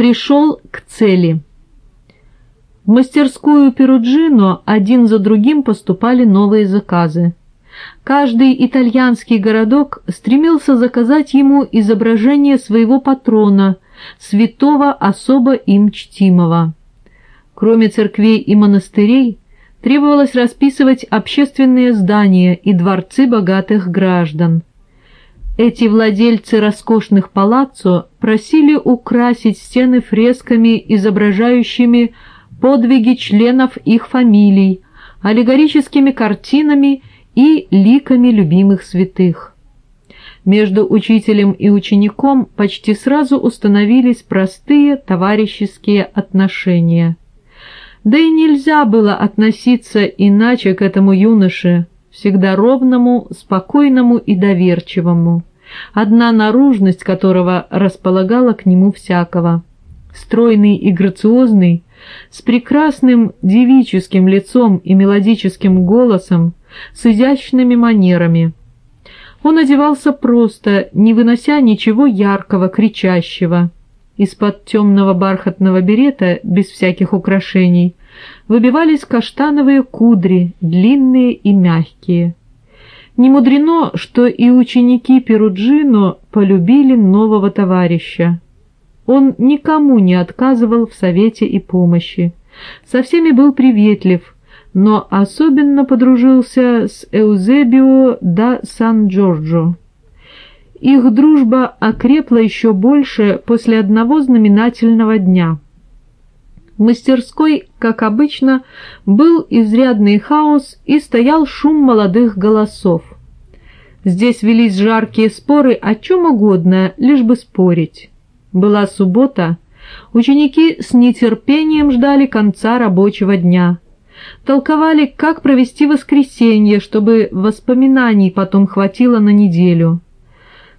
пришел к цели. В мастерскую Перуджино один за другим поступали новые заказы. Каждый итальянский городок стремился заказать ему изображение своего патрона, святого особо им чтимого. Кроме церквей и монастырей, требовалось расписывать общественные здания и дворцы богатых граждан. Эти владельцы роскошных палаццо просили украсить стены фресками, изображающими подвиги членов их фамилий, аллегорическими картинами и ликами любимых святых. Между учителем и учеником почти сразу установились простые товарищеские отношения. Да и нельзя было относиться иначе к этому юноше, всегда ровному, спокойному и доверчивому, одна наружность которого располагала к нему всякого. Стройный и грациозный, с прекрасным девическим лицом и мелодическим голосом, с изящными манерами. Он одевался просто, не вынося ничего яркого, кричащего. Из-под темного бархатного берета, без всяких украшений, выбивались каштановые кудри, длинные и мягкие. Не мудрено, что и ученики Перуджино полюбили нового товарища. Он никому не отказывал в совете и помощи, со всеми был приветлив, но особенно подружился с Эузебио да Сан-Джорджо. Их дружба окрепла еще больше после одного знаменательного дня. В мастерской, как обычно, был изрядный хаос и стоял шум молодых голосов. Здесь велись жаркие споры о чем угодно, лишь бы спорить. Была суббота, ученики с нетерпением ждали конца рабочего дня — толковали, как провести воскресенье, чтобы воспоминаний потом хватило на неделю.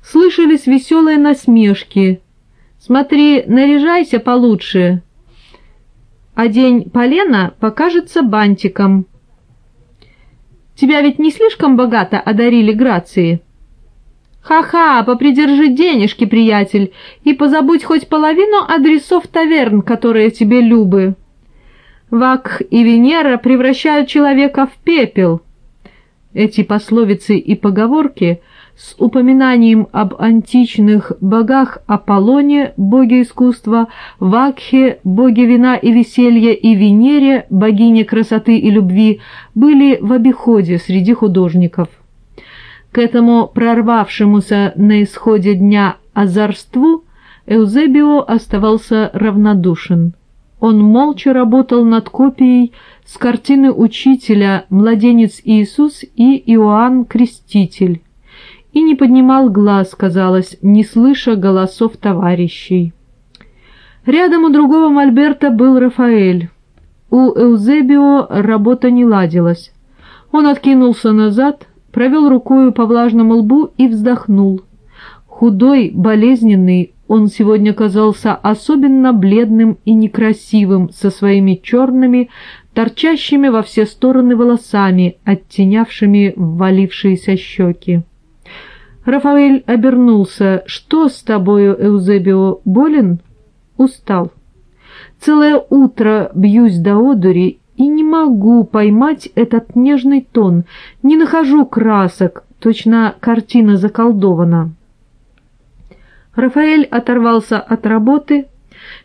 Слышались веселые насмешки. «Смотри, наряжайся получше, а день полена покажется бантиком». «Тебя ведь не слишком богато одарили грации?» «Ха-ха, попридержи денежки, приятель, и позабудь хоть половину адресов таверн, которые тебе любы». Вак и Венера превращают человека в пепел. Эти пословицы и поговорки с упоминанием об античных богах Аполлоне, боге искусства, Вакхе, боге вина и веселья, и Венере, богине красоты и любви, были в обиходе среди художников. К этому прорвавшемуся на исходе дня озорству Эузебио оставался равнодушен. Он молча работал над копией с картины учителя «Младенец Иисус» и «Иоанн Креститель» и не поднимал глаз, казалось, не слыша голосов товарищей. Рядом у другого мольберта был Рафаэль. У Эузебио работа не ладилась. Он откинулся назад, провел рукою по влажному лбу и вздохнул. Худой, болезненный, он сегодня казался особенно бледным и некрасивым со своими черными, торчащими во все стороны волосами, оттенявшими ввалившиеся щеки. Рафаэль обернулся. «Что с тобою, Эузебио, болен?» «Устал. Целое утро бьюсь до одури и не могу поймать этот нежный тон, не нахожу красок, точно картина заколдована». Рафаэль оторвался от работы,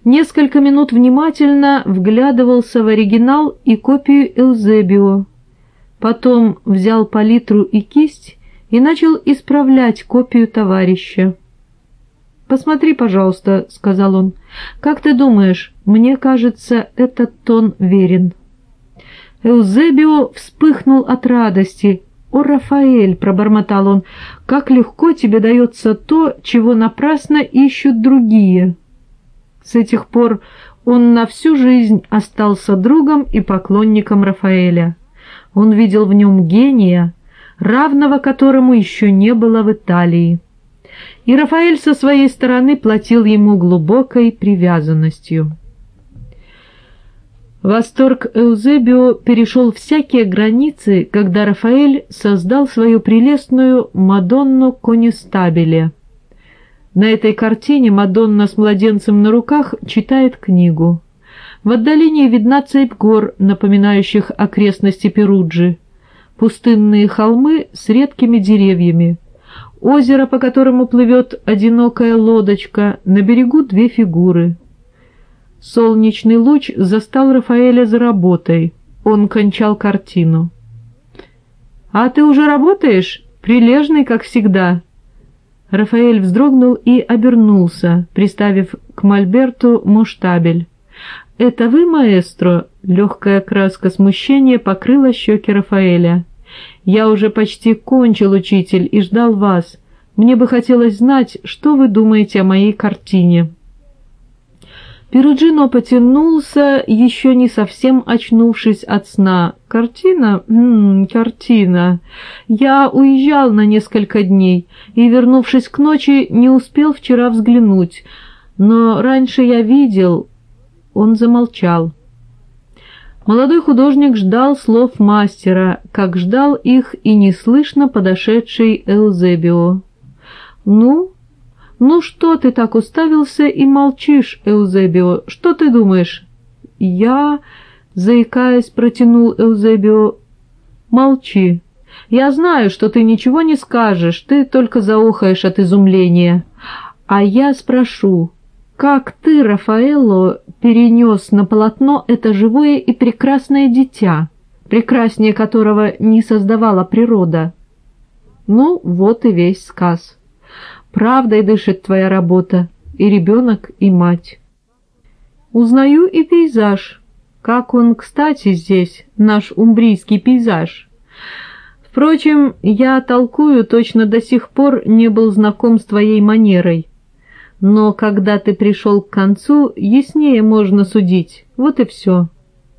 несколько минут внимательно вглядывался в оригинал и копию Элзебио. Потом взял палитру и кисть и начал исправлять копию товарища. «Посмотри, пожалуйста», — сказал он. «Как ты думаешь, мне кажется, этот тон верен». Эузебио вспыхнул от радости «О, Рафаэль!» — пробормотал он. «Как легко тебе дается то, чего напрасно ищут другие!» С этих пор он на всю жизнь остался другом и поклонником Рафаэля. Он видел в нем гения, равного которому еще не было в Италии. И Рафаэль со своей стороны платил ему глубокой привязанностью. Восторг Эузебио перешел всякие границы, когда Рафаэль создал свою прелестную Мадонну Конестабеле. На этой картине Мадонна с младенцем на руках читает книгу. В отдалении видна цепь гор, напоминающих окрестности Перуджи. Пустынные холмы с редкими деревьями. Озеро, по которому плывет одинокая лодочка, на берегу две фигуры. Солнечный луч застал Рафаэля за работой. Он кончал картину. «А ты уже работаешь? Прилежный, как всегда». Рафаэль вздрогнул и обернулся, приставив к мольберту муштабель. «Это вы, маэстро?» — легкая краска смущения покрыла щеки Рафаэля. «Я уже почти кончил, учитель, и ждал вас. Мне бы хотелось знать, что вы думаете о моей картине». Перуджино потянулся, еще не совсем очнувшись от сна. «Картина? М -м, картина. Я уезжал на несколько дней и, вернувшись к ночи, не успел вчера взглянуть. Но раньше я видел...» Он замолчал. Молодой художник ждал слов мастера, как ждал их и неслышно подошедший Эузебио. «Ну, «Ну что ты так уставился и молчишь, Эузебио? Что ты думаешь?» «Я...» — заикаясь, протянул Эузебио. «Молчи. Я знаю, что ты ничего не скажешь, ты только заухаешь от изумления. А я спрошу, как ты, Рафаэлло, перенес на полотно это живое и прекрасное дитя, прекраснее которого не создавала природа?» Ну, вот и весь сказ. Правдой дышит твоя работа, и ребенок, и мать. Узнаю и пейзаж. Как он, кстати, здесь, наш умбрийский пейзаж. Впрочем, я толкую, точно до сих пор не был знаком с твоей манерой. Но когда ты пришел к концу, яснее можно судить. Вот и все.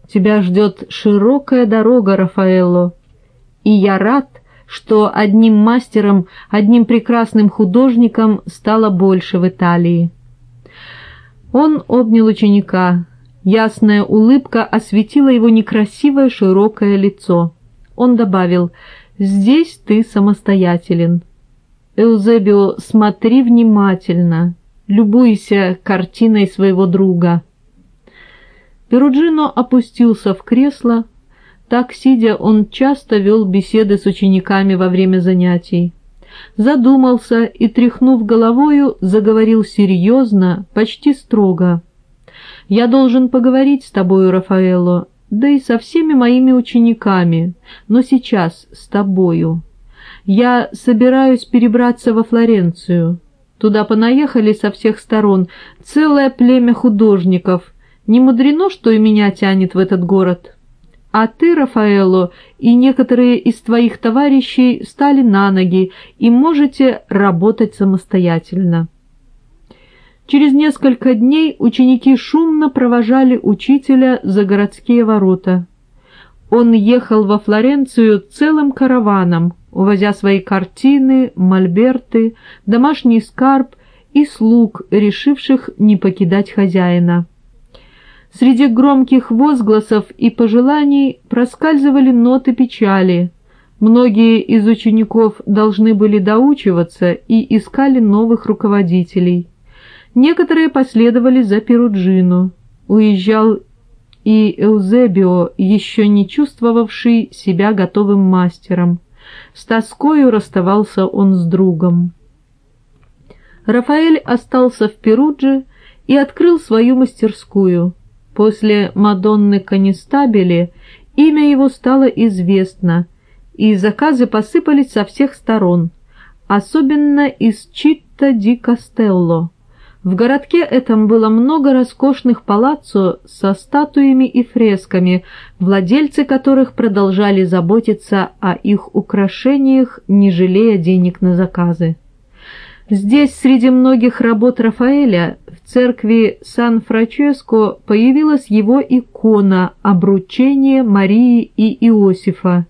Тебя ждет широкая дорога, Рафаэлло. И я рад, что одним мастером, одним прекрасным художником стало больше в Италии. Он обнял ученика. Ясная улыбка осветила его некрасивое широкое лицо. Он добавил «Здесь ты самостоятелен». «Эузебио, смотри внимательно, любуйся картиной своего друга». Перуджино опустился в кресло, так, сидя, он часто вел беседы с учениками во время занятий. Задумался и, тряхнув головою, заговорил серьезно, почти строго. «Я должен поговорить с тобою, Рафаэлло, да и со всеми моими учениками, но сейчас с тобою. Я собираюсь перебраться во Флоренцию. Туда понаехали со всех сторон целое племя художников. Не мудрено, что и меня тянет в этот город». А ты, Рафаэло, и некоторые из твоих товарищей стали на ноги и можете работать самостоятельно. Через несколько дней ученики шумно провожали учителя за городские ворота. Он ехал во Флоренцию целым караваном, увозя свои картины, мольберты, домашний скарб и слуг, решивших не покидать хозяина. Среди громких возгласов и пожеланий проскальзывали ноты печали. Многие из учеников должны были доучиваться и искали новых руководителей. Некоторые последовали за Перуджину. Уезжал и Эузебио, еще не чувствовавший себя готовым мастером. С тоскою расставался он с другом. Рафаэль остался в Перудже и открыл свою мастерскую. После Мадонны Конестабели имя его стало известно, и заказы посыпались со всех сторон, особенно из Читта ди Кастелло. В городке этом было много роскошных палаццо со статуями и фресками, владельцы которых продолжали заботиться о их украшениях, не жалея денег на заказы. Здесь среди многих работ Рафаэля в церкви Сан-Фраческо появилась его икона «Обручение Марии и Иосифа».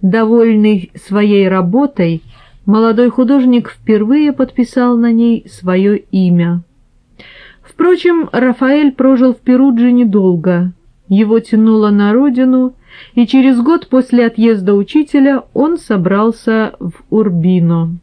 Довольный своей работой, молодой художник впервые подписал на ней свое имя. Впрочем, Рафаэль прожил в Перудже недолго. Его тянуло на родину, и через год после отъезда учителя он собрался в Урбино.